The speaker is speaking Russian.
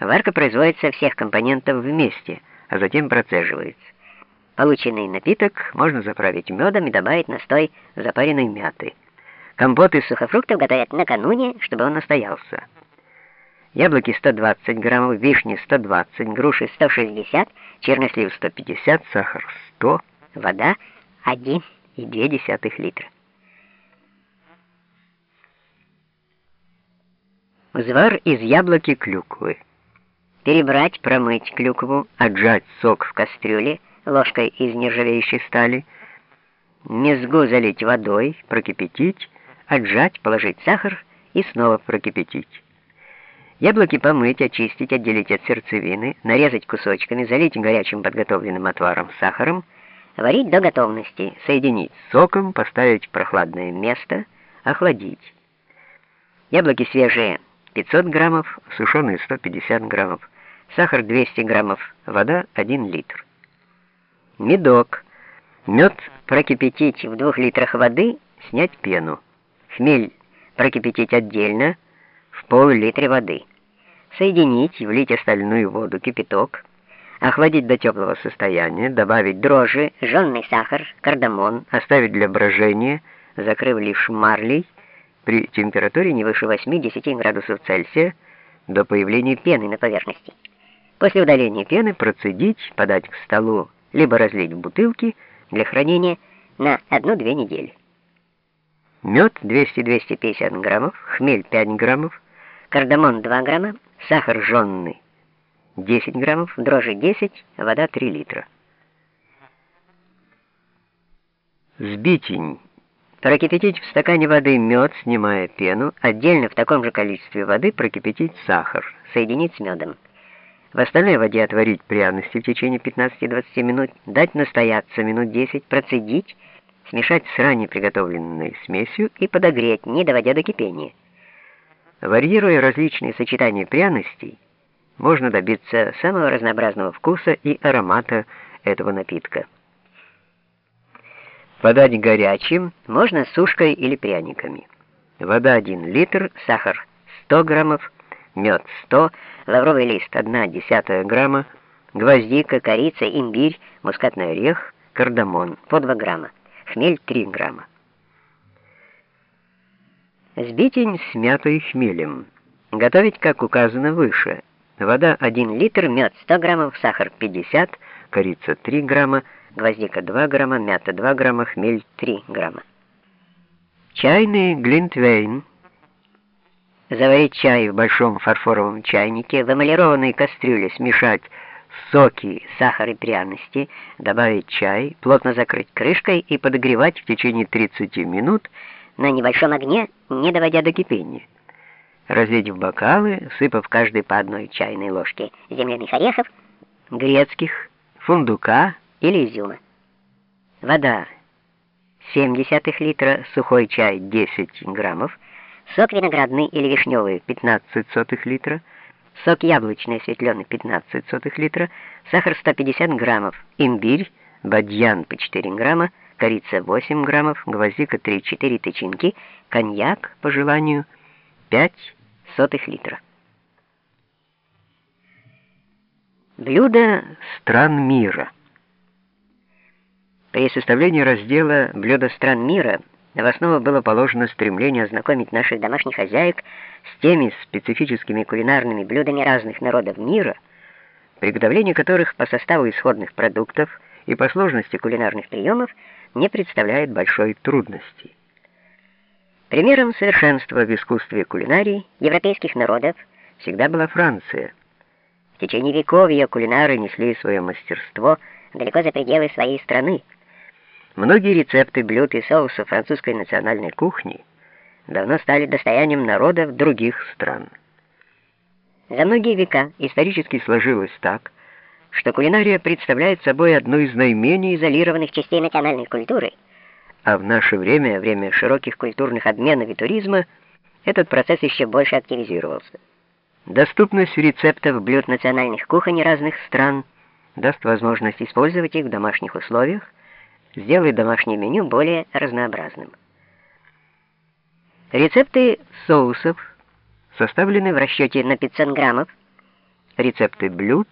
Варка производится всех компонентов вместе, а затем процеживается. Полученный напиток можно заправить медом и добавить настой запаренной мяты. Компот из сухофруктов готовят накануне, чтобы он настоялся. Яблоки 120 граммов, вишни 120, груши 160, чернослив 150, сахар 100, вода 1,2 литра. Взвар из яблоки клюквы. Перебрать, промыть клюкву, отжать сок в кастрюле ложкой из нержавеющей стали, мезгу залить водой, прокипятить, отжать, положить сахар и снова прокипятить. Яблоки помыть, очистить, отделить от сердцевины, нарезать кусочками, залить горячим подготовленным отваром с сахаром, варить до готовности, соединить с соком, поставить в прохладное место, охладить. Яблоки свежие 500 граммов, сушеные 150 граммов, сахар 200 граммов, вода 1 литр. Медок. Мед прокипятить в 2 литрах воды, снять пену. Хмель прокипятить отдельно в пол-литре воды. Соединить, влить остальную воду, кипяток, охладить до теплого состояния, добавить дрожжи, жженый сахар, кардамон, оставить для брожения, закрыв лишь марлей, при температуре не выше 8-10 градусов Цельсия до появления пены на поверхности. После удаления пены процедить, подать к столу, либо разлить в бутылки для хранения на 1-2 недели. Мед 200-250 граммов, хмель 5 граммов, кардамон 2 грамма, сахар жженный 10 граммов, дрожжи 10, вода 3 литра. Сбитень Прокипятить в стакане воды мед, снимая пену, отдельно в таком же количестве воды прокипятить сахар, соединить с медом. В остальной воде отварить пряности в течение 15-20 минут, дать настояться минут 10, процедить, смешать с ранее приготовленной смесью и подогреть, не доводя до кипения. Варьируя различные сочетания пряностей, можно добиться самого разнообразного вкуса и аромата этого напитка. Подать горячим можно сушкой или пряниками. Вода 1 литр, сахар 100 граммов, мед 100, лавровый лист 1 десятая грамма, гвоздика, корица, имбирь, мускатный орех, кардамон по 2 грамма, хмель 3 грамма. Сбитень с мятой хмелем. Готовить, как указано выше. Вода 1 литр, мед 100 граммов, сахар 50, корица 3 грамма, гвоздика 2 грамма, мята 2 грамма, хмель 3 грамма. Чайный глинтвейн. Заварить чай в большом фарфоровом чайнике, в эмалированной кастрюле смешать соки, сахар и пряности, добавить чай, плотно закрыть крышкой и подогревать в течение 30 минут на небольшом огне, не доводя до кипения. Разлить в бокалы, сыпав каждый по одной чайной ложке земляных орехов, грецких, фундука, или изюма. Вода 0,7 литра, сухой чай 10 граммов, сок виноградный или вишневый? 15 сотых литра, сок яблочный осветленный 15 сотых литра, сахар 150 граммов, имбирь, бадьян по 4 грамма, корица 8 граммов, гвоздика 3-4 тычинки, коньяк, по желанию, 5 сотых литра. Блюдо стран мира. При составлении раздела «Блюда стран мира» в основу было положено стремление ознакомить наших домашних хозяек с теми специфическими кулинарными блюдами разных народов мира, приготовление которых по составу исходных продуктов и по сложности кулинарных приемов не представляет большой трудности. Примером совершенства в искусстве кулинарии европейских народов всегда была Франция. В течение веков ее кулинары несли свое мастерство далеко за пределы своей страны, Многие рецепты блюд и соусов французской национальной кухни давно стали достоянием народов других стран. За многие века исторически сложилось так, что кулинария представляет собой одну из наименее изолированных частей национальной культуры, а в наше время, время широких культурных обменов и туризма, этот процесс еще больше активизировался. Доступность рецептов блюд национальных кухонь разных стран даст возможность использовать их в домашних условиях, сделает домашнее меню более разнообразным. Рецепты соусов составлены в расчете на 500 граммов рецепты блюд,